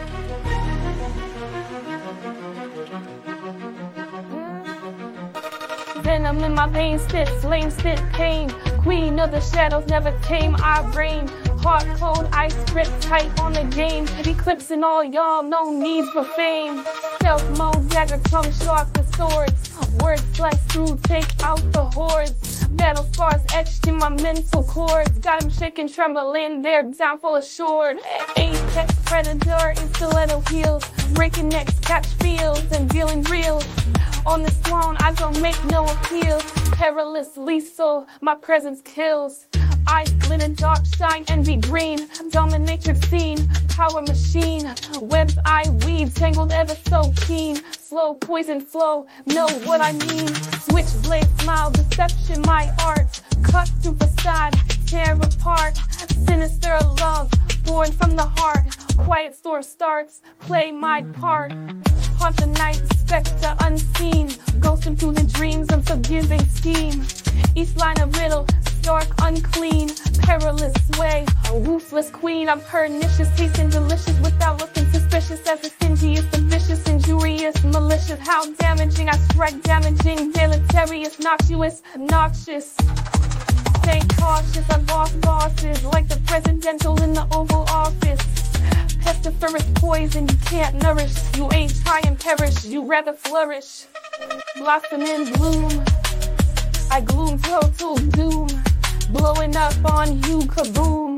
Mm. Venom in my veins, spit flame, spit pain. Queen of the shadows, never tame I brain. Heart cold, ice grip tight on the game. Eclipsing all y'all, no need for fame. Stealth mode, dagger, tongue sharp with swords. Words slice through, take out the hordes. Battle scars etched in my mental cords. Got him shaking, trembling, their downfall assured. Apex predator in stiletto heels. Breaking necks, catch fields, and dealing real. On this throne, I don't make no appeal. Perilous, lethal, my presence kills. Eyes glitter, dark, shine, envy green. Dominatrix scene, power machine. Webs I weave, tangled ever so keen. Slow poison flow, know what I mean. Switchblade smile, deception, my art. Cut through facade, tear apart. Sinister love, born from the heart. Quiet store starts, play my part. Haunt the night, spectre unseen. Ghost the dreams, unforgiving scheme. Each line a riddle, dark, unclean, perilous way. A ruthless queen, I'm pernicious, tasting delicious without looking suspicious. As the malicious, how damaging. I strike damaging, deleterious, noxious, obnoxious. Stay cautious, I lost bosses like the presidential in the Oval Office. Pestiferous poison you can't nourish. You ain't high and perish, you rather flourish. Blossom in bloom. I gloom total doom. Blowing up on you, kaboom.